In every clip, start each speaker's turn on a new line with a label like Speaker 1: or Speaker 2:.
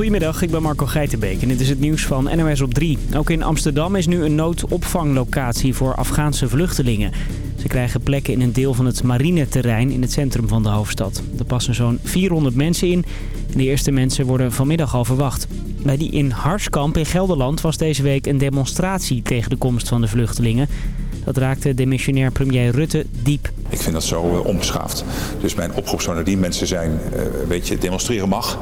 Speaker 1: Goedemiddag, ik ben Marco Geitenbeek en dit is het nieuws van NOS op 3. Ook in Amsterdam is nu een noodopvanglocatie voor Afghaanse vluchtelingen. Ze krijgen plekken in een deel van het marineterrein in het centrum van de hoofdstad. Er passen zo'n 400 mensen in en de eerste mensen worden vanmiddag al verwacht. Bij die in Harskamp in Gelderland was deze week een demonstratie tegen de komst van de vluchtelingen. Dat raakte demissionair premier Rutte diep.
Speaker 2: Ik vind dat zo uh, onbeschaafd. Dus mijn oproep zou naar die mensen zijn, weet je, demonstreren mag.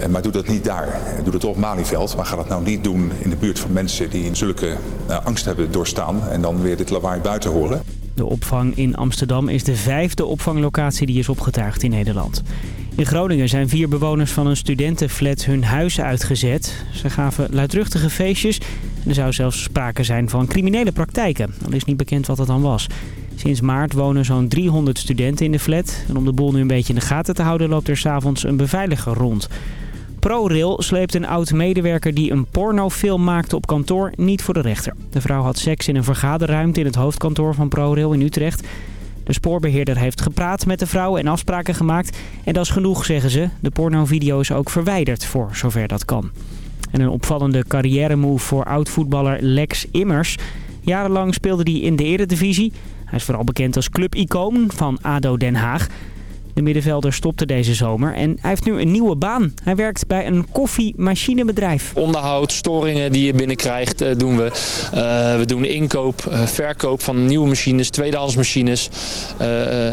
Speaker 2: Uh, maar doe dat niet daar. Doe dat op Malieveld. Maar ga dat nou niet doen in de buurt van mensen die in zulke angst hebben doorstaan. En dan weer dit lawaai buiten horen.
Speaker 1: De opvang in Amsterdam is de vijfde opvanglocatie die is opgetuigd in Nederland. In Groningen zijn vier bewoners van een studentenflat hun huis uitgezet. Ze gaven luidruchtige feestjes en er zou zelfs sprake zijn van criminele praktijken. Al is niet bekend wat dat dan was. Sinds maart wonen zo'n 300 studenten in de flat. En om de boel nu een beetje in de gaten te houden loopt er s'avonds een beveiliger rond. ProRail sleept een oud-medewerker die een pornofilm maakte op kantoor niet voor de rechter. De vrouw had seks in een vergaderruimte in het hoofdkantoor van ProRail in Utrecht. De spoorbeheerder heeft gepraat met de vrouw en afspraken gemaakt. En dat is genoeg, zeggen ze. De pornovideo is ook verwijderd voor zover dat kan. En een opvallende carrière-move voor oud-voetballer Lex Immers. Jarenlang speelde hij in de eredivisie. Hij is vooral bekend als clubicoon van ADO Den Haag. De middenvelder stopte deze zomer en hij heeft nu een nieuwe baan. Hij werkt bij een koffiemachinebedrijf.
Speaker 3: Onderhoud, storingen die je binnenkrijgt uh, doen we. Uh, we doen inkoop, uh, verkoop van nieuwe machines, tweedehands machines.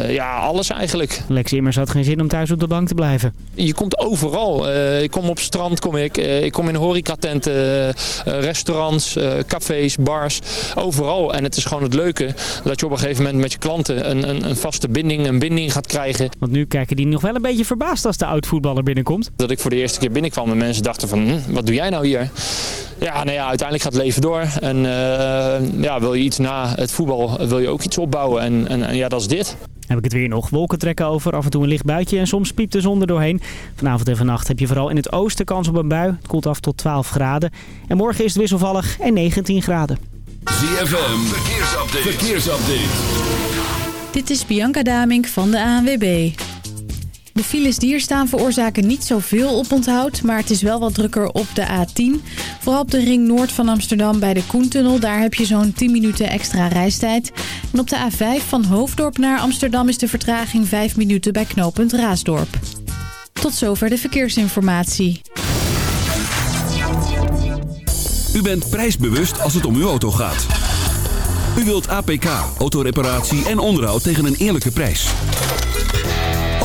Speaker 3: ja, alles eigenlijk.
Speaker 1: Lex Immers had geen zin om thuis op de bank te blijven.
Speaker 3: Je komt overal. ik kom op strand, kom ik. ik kom in horecatenten, restaurants, cafés, bars. Overal. En het is gewoon het leuke dat je op een gegeven moment met je klanten een, een, een vaste binding, een binding gaat krijgen.
Speaker 1: Want nu kijken die nog wel een beetje verbaasd als de oud-voetballer binnenkomt.
Speaker 3: Dat ik voor de eerste keer binnenkwam en mensen dachten van, hm, wat doe jij nou hier? Ja, nou ja, uiteindelijk gaat het leven door. En uh, ja, wil je iets na het voetbal, wil je ook iets opbouwen. En, en, en ja, dat is dit.
Speaker 1: Heb ik het weer nog. Wolken trekken over, af en toe een licht buitje en soms piept de zon er doorheen. Vanavond en vannacht heb je vooral in het oosten kans op een bui. Het koelt af tot 12 graden. En morgen is het wisselvallig en 19 graden.
Speaker 4: ZFM, verkeersupdate. verkeersupdate.
Speaker 5: Dit is Bianca Damink van de ANWB. De files die hier staan veroorzaken niet zoveel oponthoud, maar het is wel wat drukker op de A10. Vooral op de ring noord van Amsterdam bij de Koentunnel, daar heb je zo'n 10 minuten extra reistijd. En op de A5 van Hoofddorp naar Amsterdam is de vertraging 5 minuten bij knooppunt Raasdorp. Tot zover de verkeersinformatie.
Speaker 4: U bent prijsbewust als het om uw auto gaat. U wilt APK, autoreparatie en onderhoud tegen een eerlijke prijs.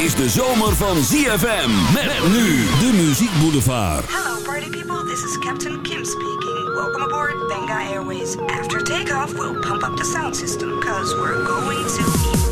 Speaker 4: Is de zomer van ZFM. Met nu de Muziek Boulevard.
Speaker 6: Hello party people, this is Captain Kim speaking. Welcome aboard Benga Airways. After takeoff, we'll pump up the sound system, cause we're going to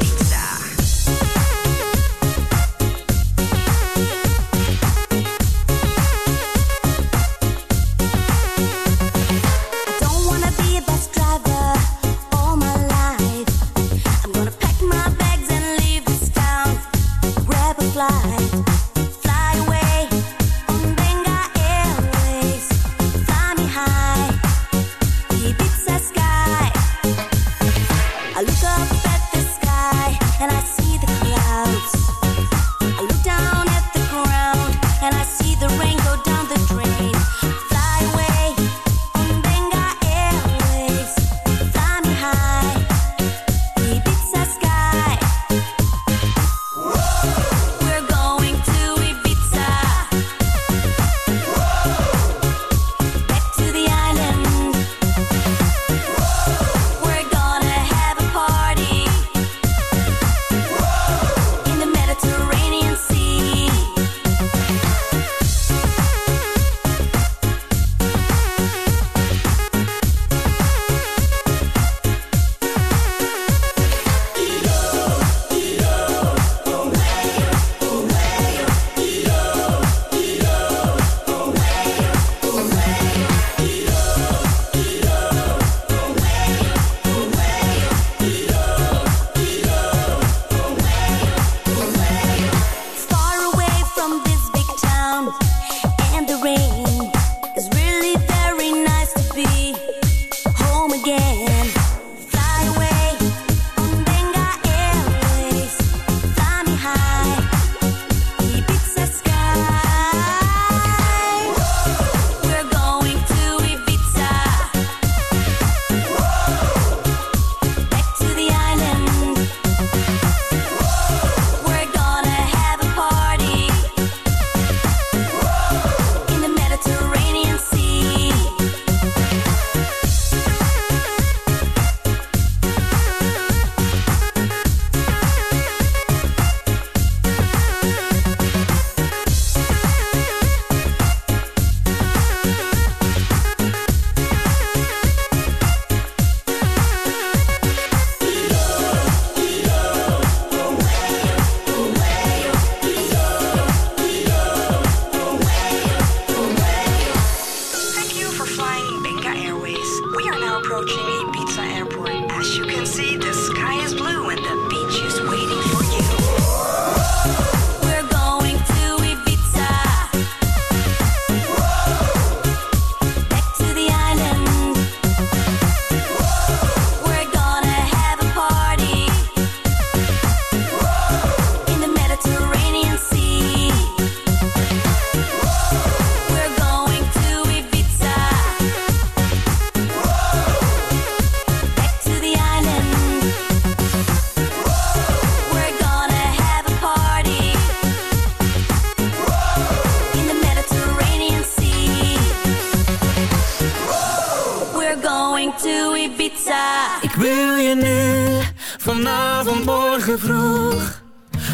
Speaker 7: vanavond, morgen vroeg.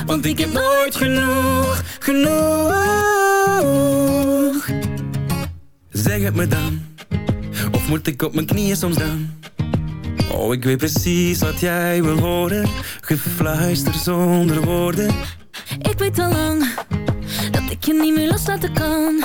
Speaker 7: Want ik heb nooit genoeg, genoeg. Zeg het me dan, of moet ik op mijn knieën soms dan? Oh, ik weet precies wat jij wil horen, gefluister zonder woorden.
Speaker 8: Ik weet al lang dat ik je niet meer loslaten kan.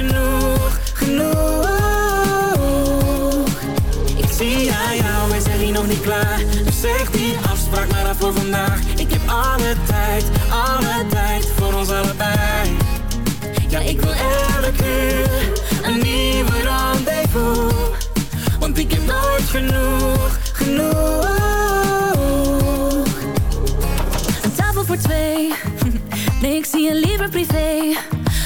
Speaker 7: Genoeg, genoeg. Ik zie aan jou, wij zijn hier nog niet klaar. Dus zeg die afspraak maar af voor vandaag. Ik heb alle tijd, alle tijd voor ons allebei. Ja, ik wil elke uur een nieuwe rendezvous. Want ik heb nooit genoeg, genoeg.
Speaker 8: Een tafel voor twee. Nee, ik zie je liever privé.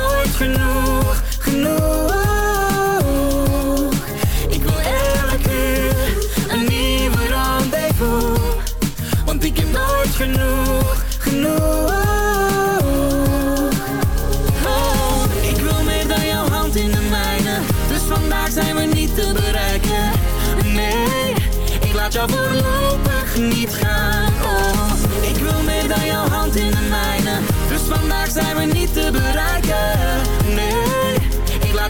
Speaker 7: nooit genoeg, genoeg. Ik wil elke uur een nieuwe rendezvous. Want ik heb nooit genoeg, genoeg. Oh, ik wil meer dan jouw hand in de mijne. Dus vandaag zijn we niet te bereiken. Nee, ik laat jou voorlopig niet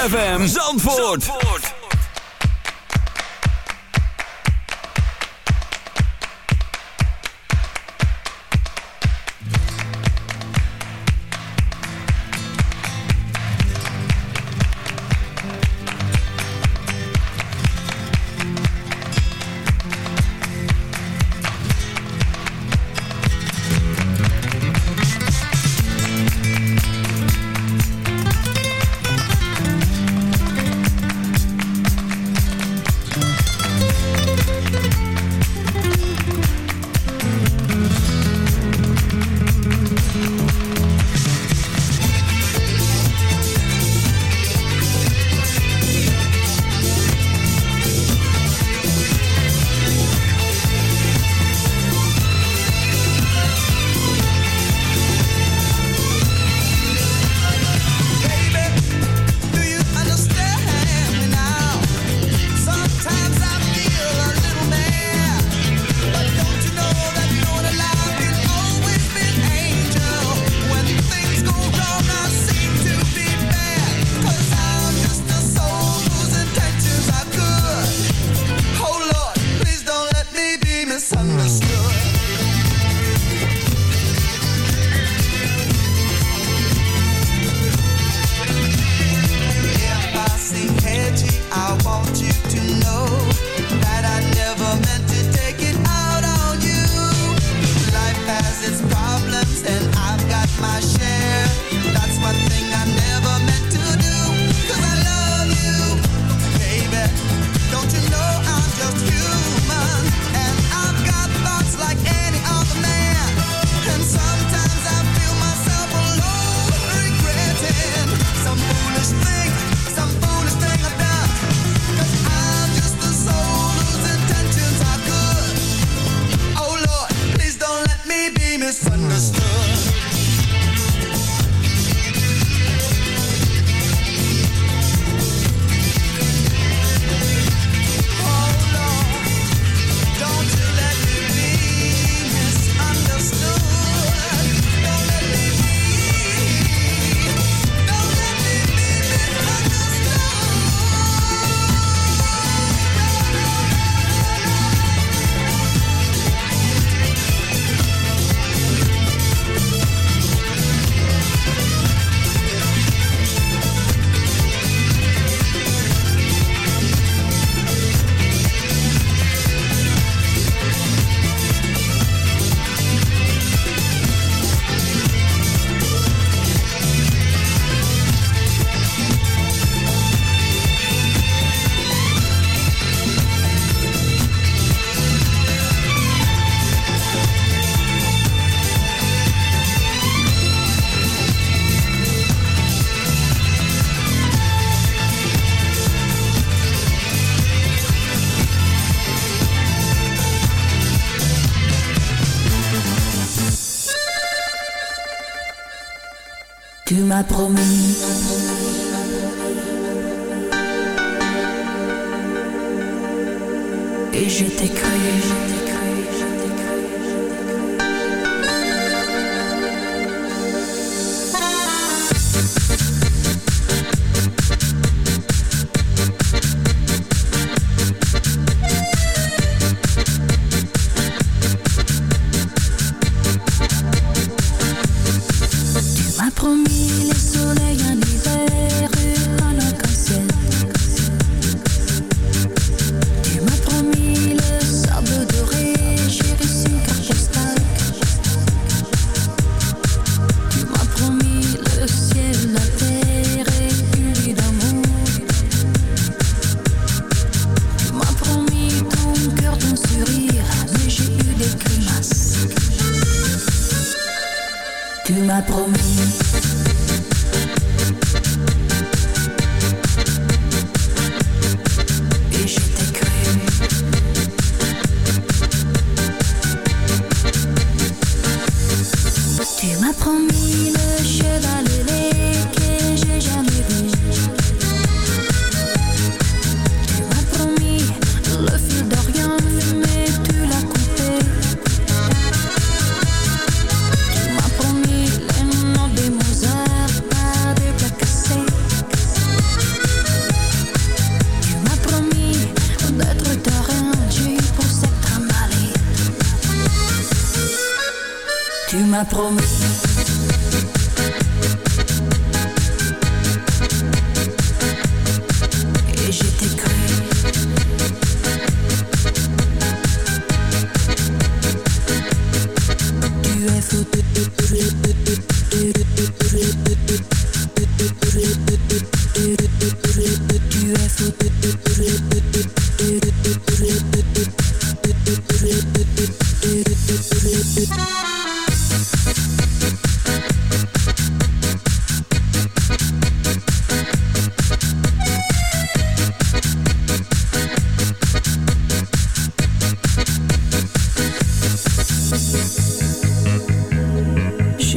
Speaker 4: ZFM Zandvoort.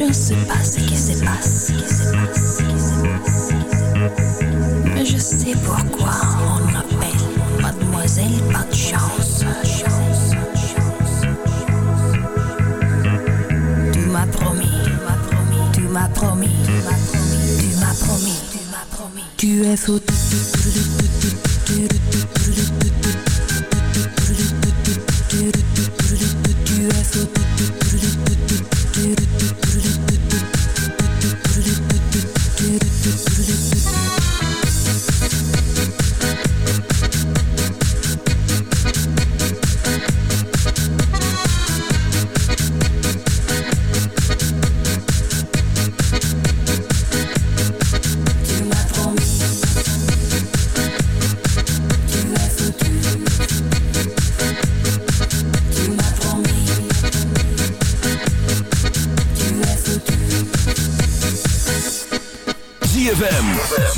Speaker 9: Je ne sais pas ce qui se passe. Mais je sais pourquoi on m'appelle Mademoiselle pas de chance. Tu m'as promis, tu m'as promis, tu m'as promis, tu es fou.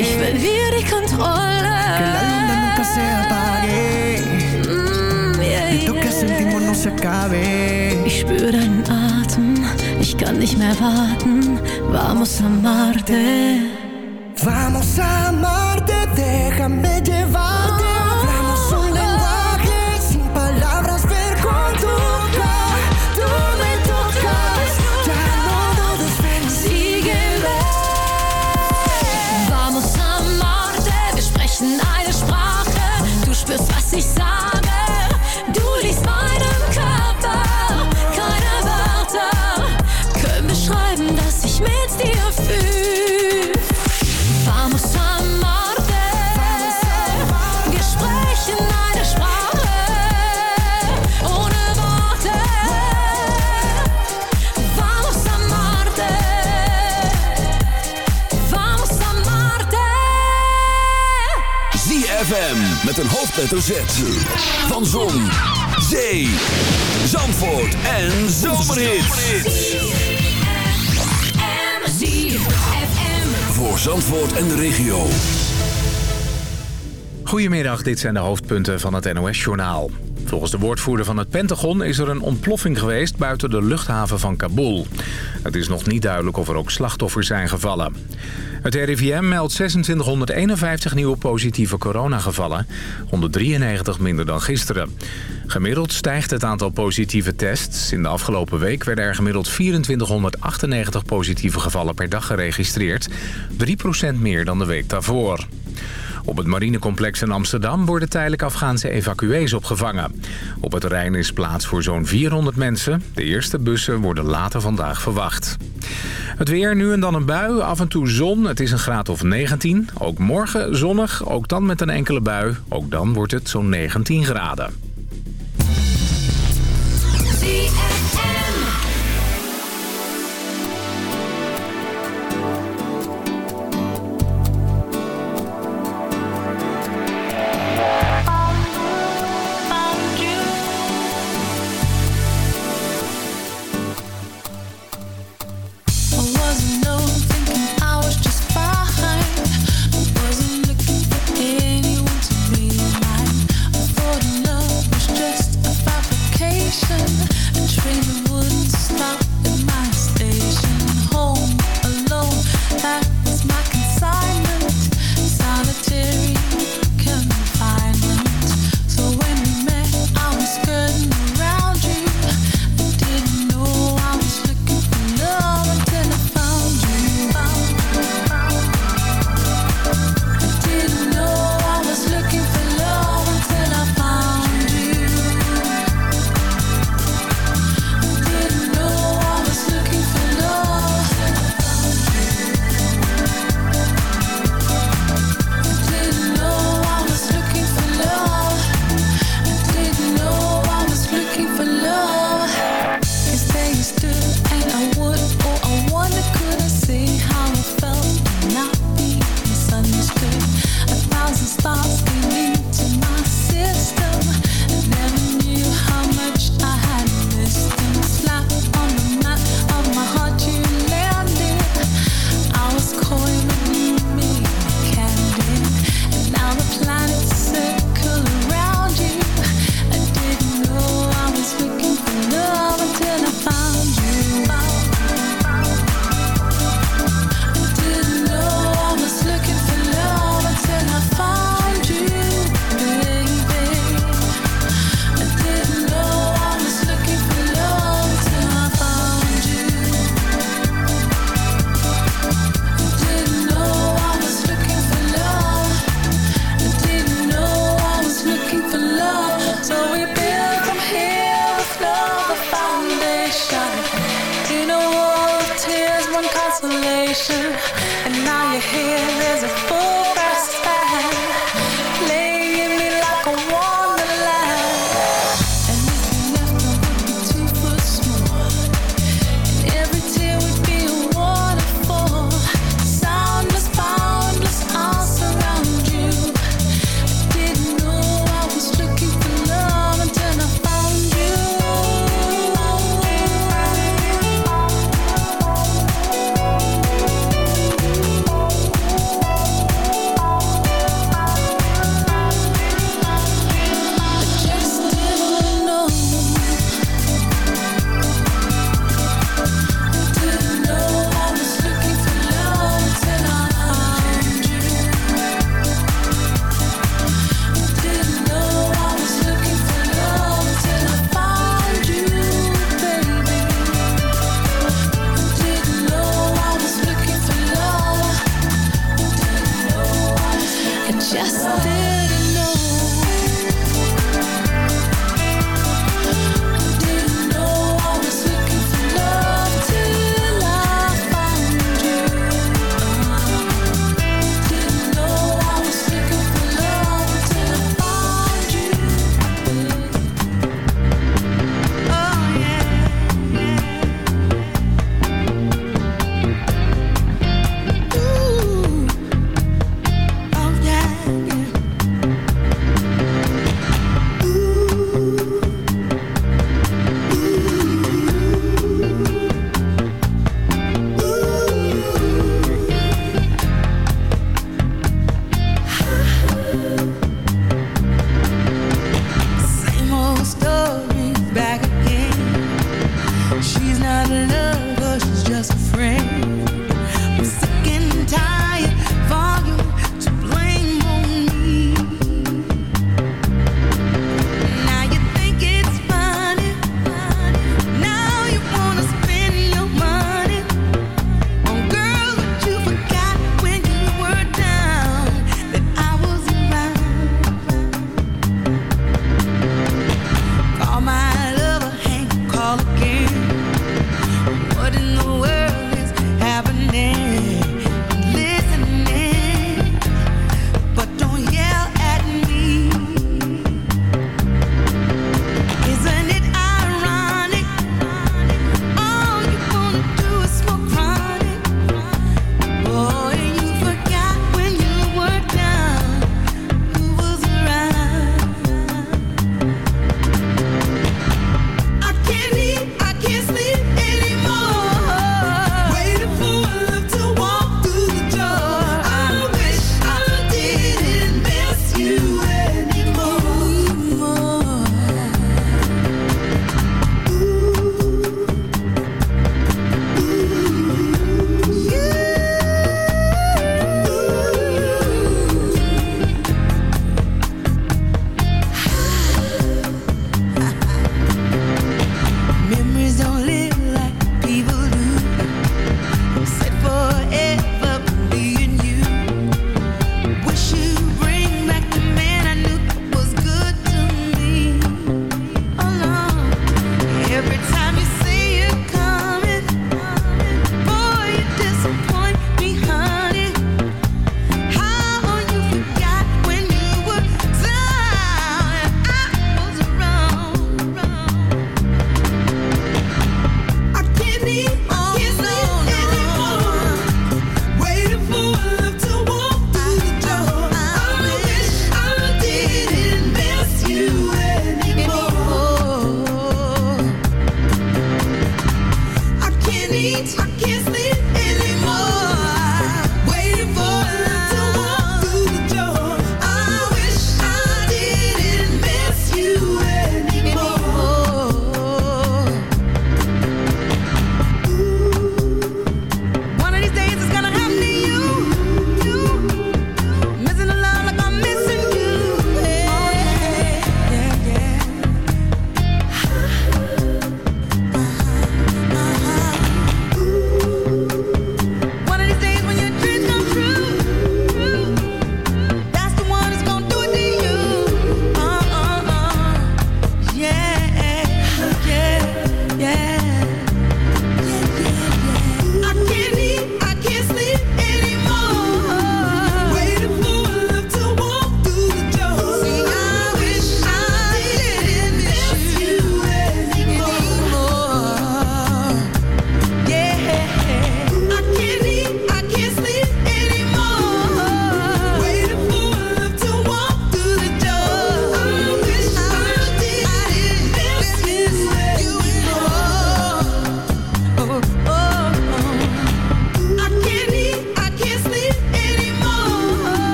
Speaker 9: Ich verliere die Kontrolle.
Speaker 8: Que la luna nunca se apague.
Speaker 9: Mm, yeah,
Speaker 8: Esto que
Speaker 9: yeah.
Speaker 8: sentimos no se acabe.
Speaker 9: Ich spüre deinen Atem, ich kann nicht mehr warten. Vamos a Marte.
Speaker 8: Vamos a amarte,
Speaker 4: met een hoofdletter Z. Van Zon, Zee, Zandvoort en Zomerhits. Voor Zandvoort en de regio.
Speaker 10: Goedemiddag, dit zijn de hoofdpunten van het NOS-journaal. Volgens de woordvoerder van het Pentagon is er een ontploffing geweest buiten de luchthaven van Kabul. Het is nog niet duidelijk of er ook slachtoffers zijn gevallen. Het RIVM meldt 2651 nieuwe positieve coronagevallen, 193 minder dan gisteren. Gemiddeld stijgt het aantal positieve tests. In de afgelopen week werden er gemiddeld 2498 positieve gevallen per dag geregistreerd, 3% meer dan de week daarvoor. Op het marinecomplex in Amsterdam worden tijdelijk Afghaanse evacuees opgevangen. Op het terrein is plaats voor zo'n 400 mensen. De eerste bussen worden later vandaag verwacht. Het weer, nu en dan een bui, af en toe zon. Het is een graad of 19. Ook morgen zonnig, ook dan met een enkele bui. Ook dan wordt het zo'n 19 graden.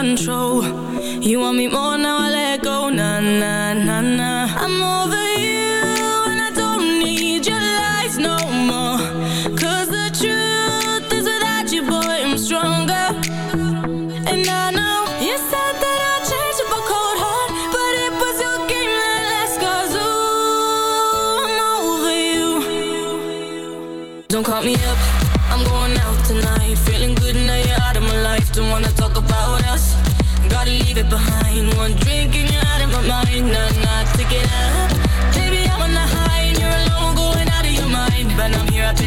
Speaker 11: Control. You want me more now, I let go. Nah, nah, nah, nah. I'm over you and I don't need your lies no more. Cause the truth is without you, boy, I'm stronger. And I know you said that I'd change up a cold heart, but it was your game that last. Cause ooh, I'm over you. Don't call me up,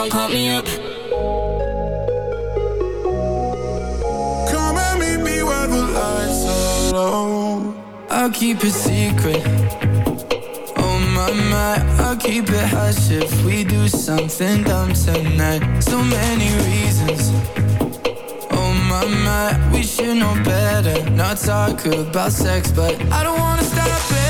Speaker 11: don't call me up.
Speaker 12: Come and meet me where the lights are low. I'll keep it secret. Oh my my, I'll keep it hush if we do something dumb tonight. So many reasons. Oh my my, we should know better. Not talk about sex, but I don't wanna stop it.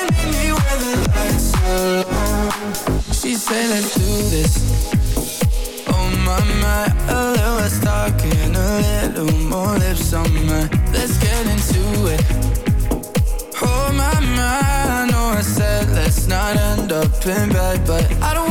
Speaker 12: She said, let's do this. Oh my my, a little a little more lips on. Let's get into it. Oh my my, I know I said let's not end up in bed, but I don't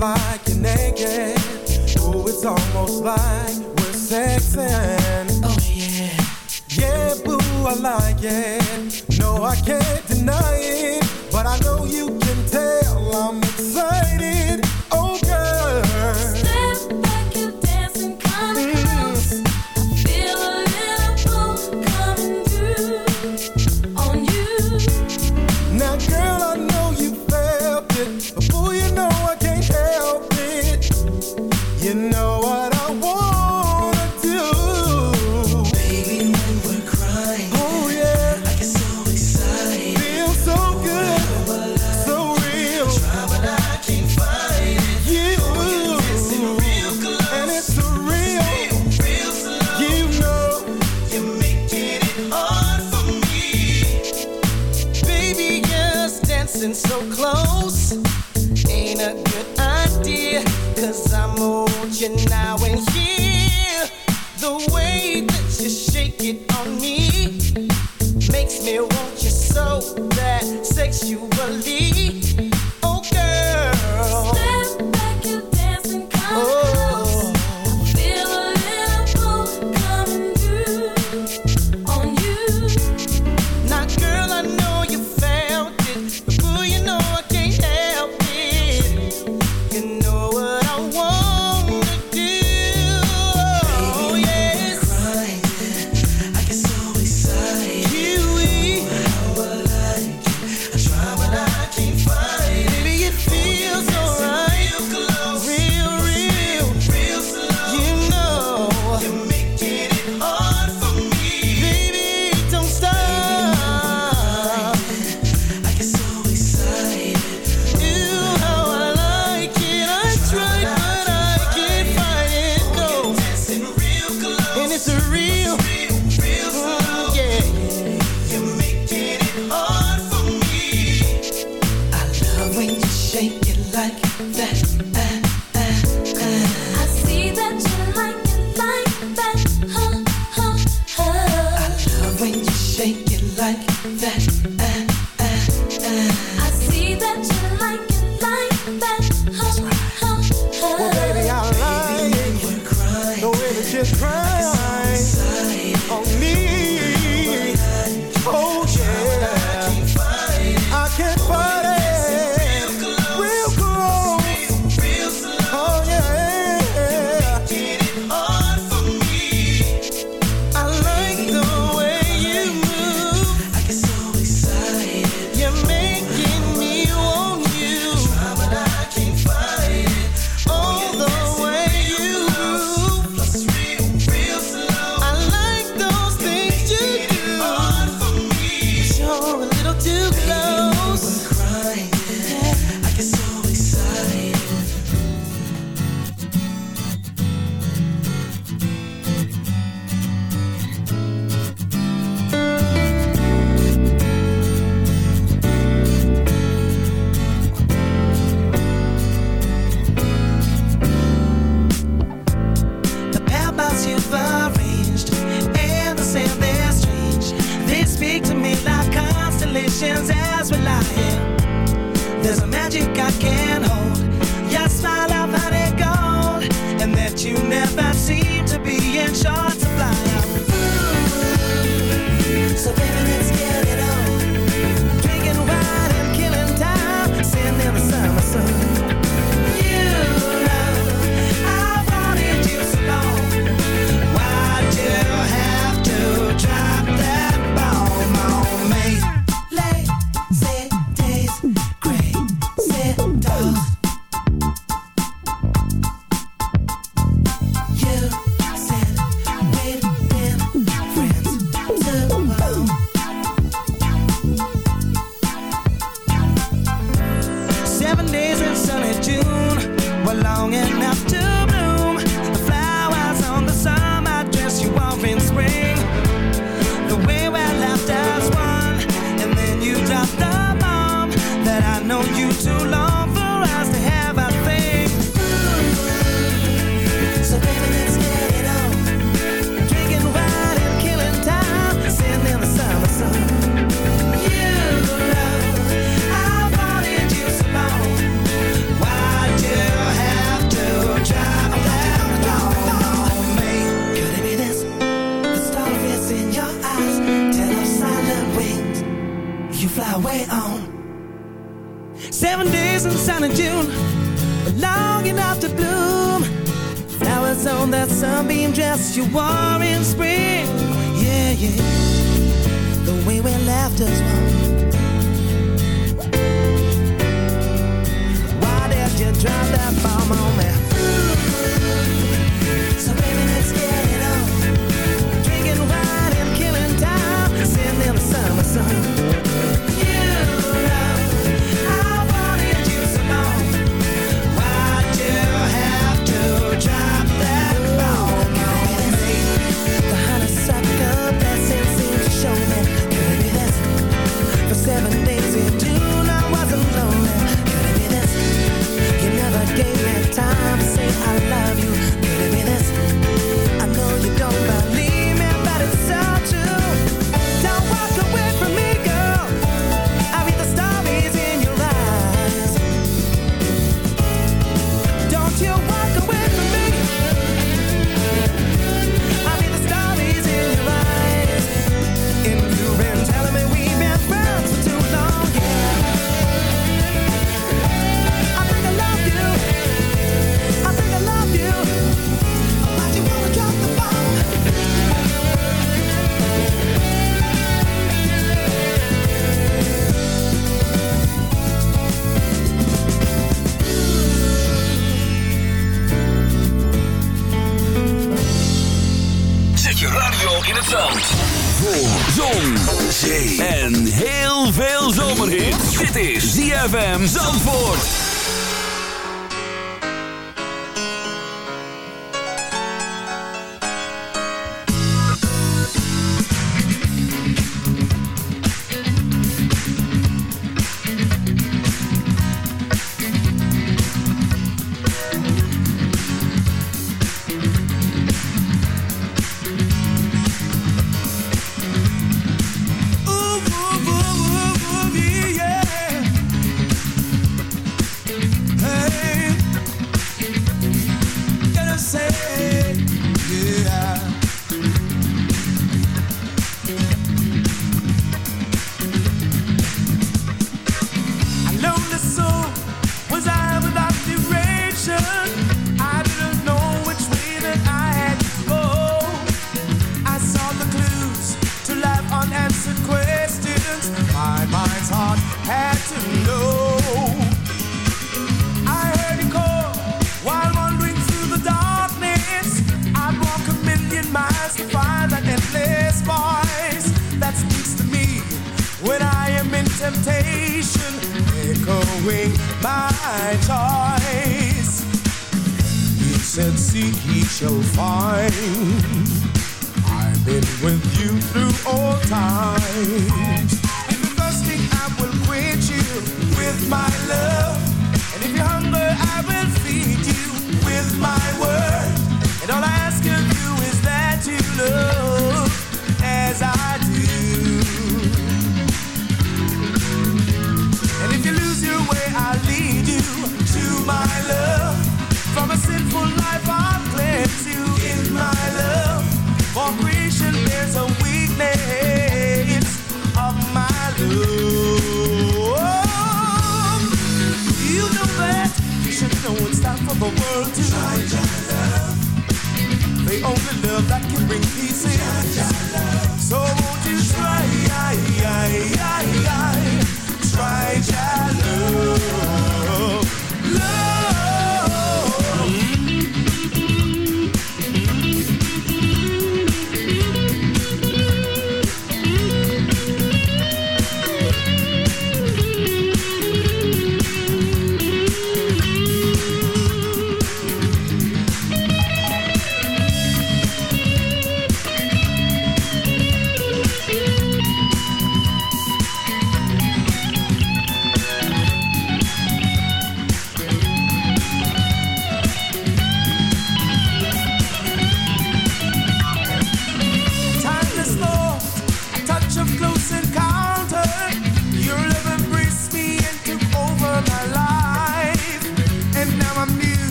Speaker 13: like you're
Speaker 14: naked. Oh, it's almost like we're sexing.
Speaker 13: Oh yeah.
Speaker 14: Yeah, boo, I like it. No, I can't deny it, but I know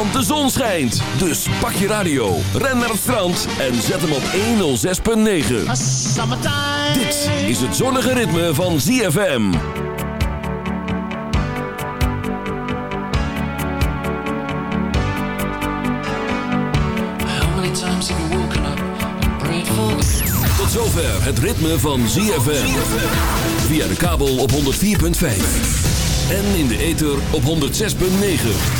Speaker 13: want
Speaker 4: de zon schijnt. Dus pak je radio, ren naar het strand en zet hem op 106.9. Dit is het zonnige ritme van ZFM. Tot zover het ritme van ZFM. Via de kabel op 104.5. En in de ether op 106.9.